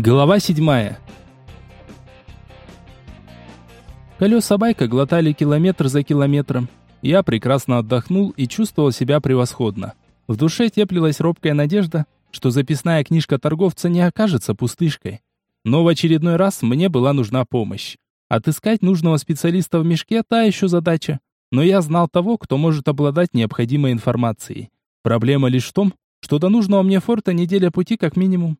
Глава седьмая. Колеса байка глотали километр за километром. Я прекрасно отдохнул и чувствовал себя превосходно. В душе теплилась робкая надежда, что записная книжка торговца не окажется пустышкой. Но в очередной раз мне была нужна помощь. Отыскать нужного специалиста в мешке – та еще задача. Но я знал того, кто может обладать необходимой информацией. Проблема лишь в том, что до нужного мне форта неделя пути как минимум.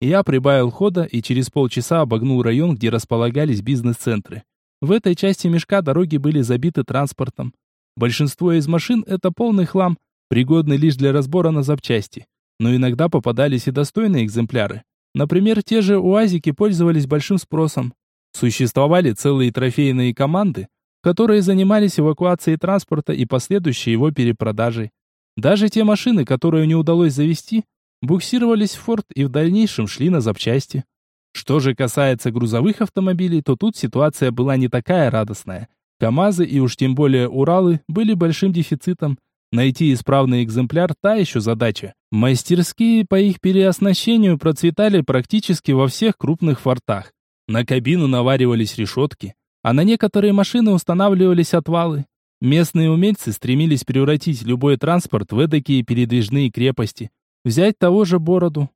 Я прибавил хода и через полчаса обогнул район, где располагались бизнес-центры. В этой части мешка дороги были забиты транспортом. Большинство из машин – это полный хлам, пригодный лишь для разбора на запчасти. Но иногда попадались и достойные экземпляры. Например, те же УАЗики пользовались большим спросом. Существовали целые трофейные команды, которые занимались эвакуацией транспорта и последующей его перепродажей. Даже те машины, которые не удалось завести, буксировались в форт и в дальнейшем шли на запчасти. Что же касается грузовых автомобилей, то тут ситуация была не такая радостная. КАМАЗы и уж тем более Уралы были большим дефицитом. Найти исправный экземпляр – та еще задача. Мастерские по их переоснащению процветали практически во всех крупных фортах. На кабину наваривались решетки, а на некоторые машины устанавливались отвалы. Местные умельцы стремились превратить любой транспорт в эдакие передвижные крепости, Взять того же Бороду.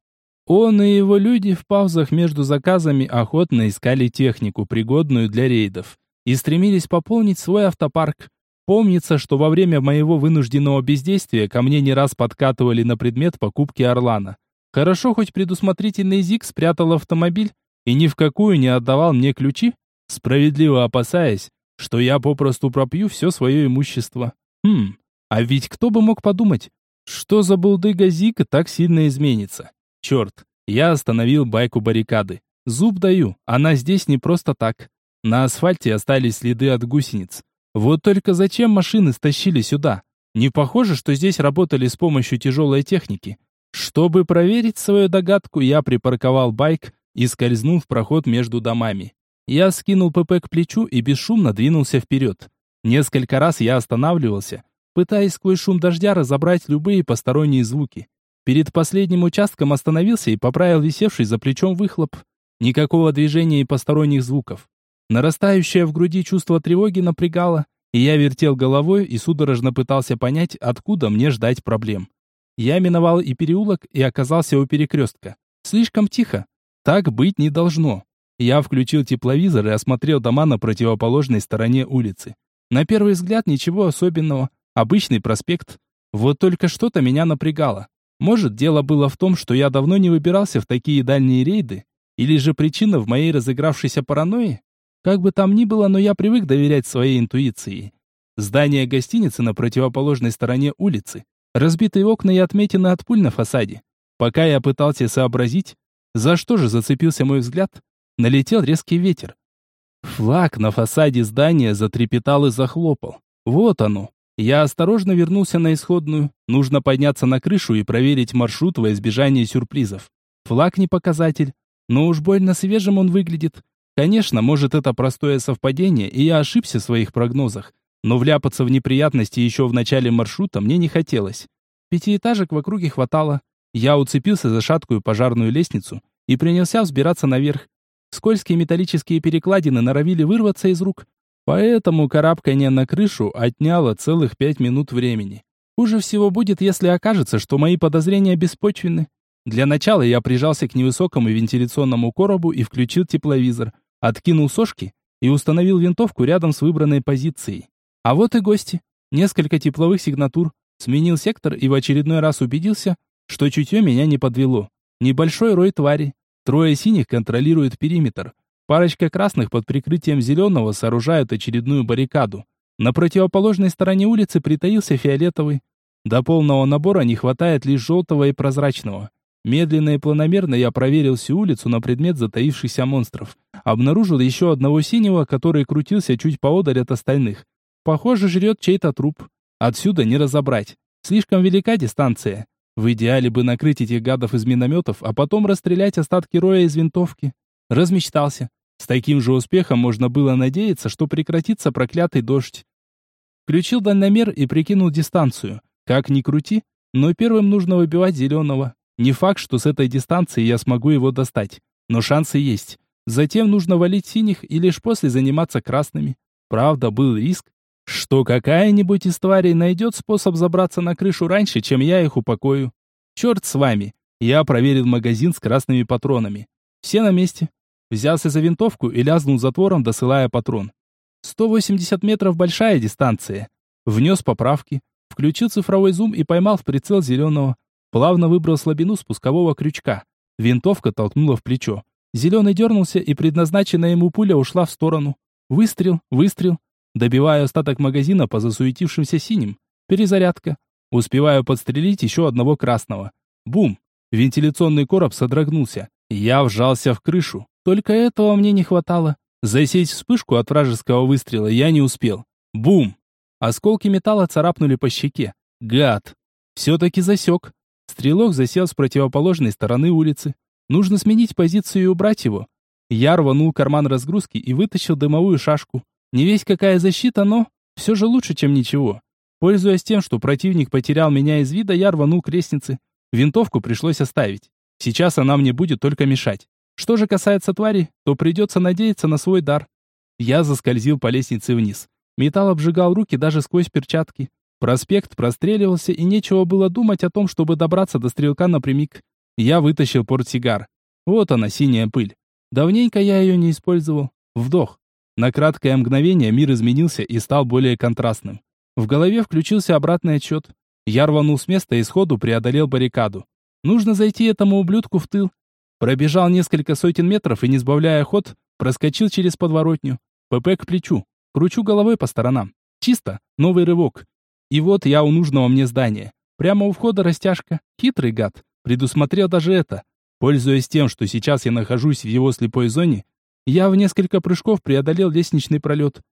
Он и его люди в паузах между заказами охотно искали технику, пригодную для рейдов, и стремились пополнить свой автопарк. Помнится, что во время моего вынужденного бездействия ко мне не раз подкатывали на предмет покупки Орлана. Хорошо, хоть предусмотрительный Зик спрятал автомобиль и ни в какую не отдавал мне ключи, справедливо опасаясь, что я попросту пропью все свое имущество. Хм, а ведь кто бы мог подумать, что за булдыга Зика так сильно изменится? Черт, я остановил байку баррикады. Зуб даю, она здесь не просто так. На асфальте остались следы от гусениц. Вот только зачем машины стащили сюда? Не похоже, что здесь работали с помощью тяжелой техники. Чтобы проверить свою догадку, я припарковал байк и скользнул в проход между домами. Я скинул ПП к плечу и бесшумно двинулся вперед. Несколько раз я останавливался, пытаясь сквозь шум дождя разобрать любые посторонние звуки. Перед последним участком остановился и поправил висевший за плечом выхлоп. Никакого движения и посторонних звуков. Нарастающее в груди чувство тревоги напрягало, и я вертел головой и судорожно пытался понять, откуда мне ждать проблем. Я миновал и переулок, и оказался у перекрестка. Слишком тихо. Так быть не должно. Я включил тепловизор и осмотрел дома на противоположной стороне улицы. На первый взгляд ничего особенного, Обычный проспект. Вот только что-то меня напрягало. Может, дело было в том, что я давно не выбирался в такие дальние рейды? Или же причина в моей разыгравшейся паранойи? Как бы там ни было, но я привык доверять своей интуиции. Здание гостиницы на противоположной стороне улицы. Разбитые окна и отметины от пуль на фасаде. Пока я пытался сообразить, за что же зацепился мой взгляд, налетел резкий ветер. Флаг на фасаде здания затрепетал и захлопал. Вот оно, я осторожно вернулся на исходную. Нужно подняться на крышу и проверить маршрут во избежание сюрпризов. Флаг не показатель, но уж больно свежим он выглядит. Конечно, может это простое совпадение, и я ошибся в своих прогнозах. Но вляпаться в неприятности еще в начале маршрута мне не хотелось. Пятиэтажек в округе хватало. Я уцепился за шаткую пожарную лестницу и принялся взбираться наверх. Скользкие металлические перекладины норовили вырваться из рук, Поэтому карабкание на крышу отняло целых пять минут времени. Хуже всего будет, если окажется, что мои подозрения беспочвенны. Для начала я прижался к невысокому вентиляционному коробу и включил тепловизор, откинул сошки и установил винтовку рядом с выбранной позицией. А вот и гости. Несколько тепловых сигнатур. Сменил сектор и в очередной раз убедился, что чутье меня не подвело. Небольшой рой твари. Трое синих контролируют периметр. Парочка красных под прикрытием зеленого сооружают очередную баррикаду. На противоположной стороне улицы притаился фиолетовый. До полного набора не хватает лишь желтого и прозрачного. Медленно и планомерно я проверил всю улицу на предмет затаившихся монстров. Обнаружил еще одного синего, который крутился чуть поодаль от остальных. Похоже, жрет чей-то труп. Отсюда не разобрать. Слишком велика дистанция. В идеале бы накрыть этих гадов из минометов, а потом расстрелять остатки роя из винтовки. Размечтался. С таким же успехом можно было надеяться, что прекратится проклятый дождь. Включил дальномер и прикинул дистанцию. Как ни крути, но первым нужно выбивать зеленого. Не факт, что с этой дистанции я смогу его достать. но шансы есть. Затем нужно валить синих и лишь после заниматься красными. Правда, был риск, что какая-нибудь из тварей найдет способ забраться на крышу раньше, чем я их упокою. Черт с вами. Я проверил магазин с красными патронами. Все на месте. Взялся за винтовку и лязнул затвором, досылая патрон. 180 метров большая дистанция. Внес поправки, включил цифровой зум и поймал в прицел зеленого. Плавно выбрал слабину спускового крючка. Винтовка толкнула в плечо. Зеленый дернулся, и предназначенная ему пуля ушла в сторону. Выстрел, выстрел. Добиваю остаток магазина по засуетившимся синим. Перезарядка. Успеваю подстрелить еще одного красного. Бум! Вентиляционный короб содрогнулся. Я вжался в крышу. Только этого мне не хватало. Засечь вспышку от вражеского выстрела я не успел. Бум! Осколки металла царапнули по щеке. Гад! Все-таки засек. Стрелок засел с противоположной стороны улицы. Нужно сменить позицию и убрать его. Я рванул карман разгрузки и вытащил дымовую шашку. Не весь какая защита, но все же лучше, чем ничего. Пользуясь тем, что противник потерял меня из вида, я рванул к лестнице. Винтовку пришлось оставить. Сейчас она мне будет только мешать. Что же касается твари, то придется надеяться на свой дар. Я заскользил по лестнице вниз. Металл обжигал руки даже сквозь перчатки. Проспект простреливался, и нечего было думать о том, чтобы добраться до стрелка напрямик. Я вытащил портсигар. Вот она, синяя пыль. Давненько я ее не использовал. Вдох. На краткое мгновение мир изменился и стал более контрастным. В голове включился обратный отчет. Я рванул с места и сходу преодолел баррикаду. Нужно зайти этому ублюдку в тыл. Пробежал несколько сотен метров и, не сбавляя ход, проскочил через подворотню. ПП к плечу. Кручу головой по сторонам. Чисто. Новый рывок. И вот я у нужного мне здания. Прямо у входа растяжка. Хитрый гад. Предусмотрел даже это. Пользуясь тем, что сейчас я нахожусь в его слепой зоне, я в несколько прыжков преодолел лестничный пролет.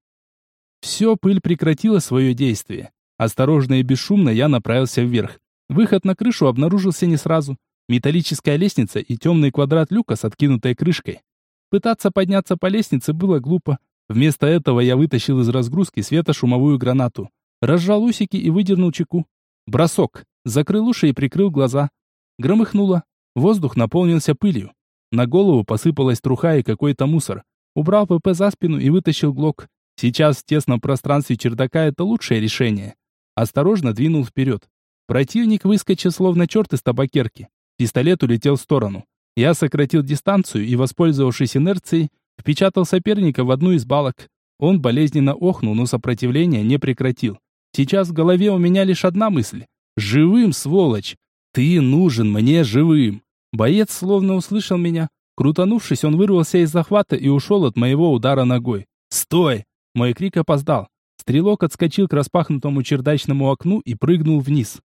Все, пыль прекратила свое действие. Осторожно и бесшумно я направился вверх. Выход на крышу обнаружился не сразу. Металлическая лестница и темный квадрат люка с откинутой крышкой. Пытаться подняться по лестнице было глупо. Вместо этого я вытащил из разгрузки светошумовую гранату. Разжал усики и выдернул чеку. Бросок. Закрыл уши и прикрыл глаза. Громыхнуло. Воздух наполнился пылью. На голову посыпалась труха и какой-то мусор. Убрал ПП за спину и вытащил глок. Сейчас в тесном пространстве чердака это лучшее решение. Осторожно двинул вперед. Противник выскочил словно черт из табакерки. Пистолет улетел в сторону. Я сократил дистанцию и, воспользовавшись инерцией, впечатал соперника в одну из балок. Он болезненно охнул, но сопротивление не прекратил. Сейчас в голове у меня лишь одна мысль. «Живым, сволочь! Ты нужен мне живым!» Боец словно услышал меня. Крутанувшись, он вырвался из захвата и ушел от моего удара ногой. «Стой!» Мой крик опоздал. Стрелок отскочил к распахнутому чердачному окну и прыгнул вниз.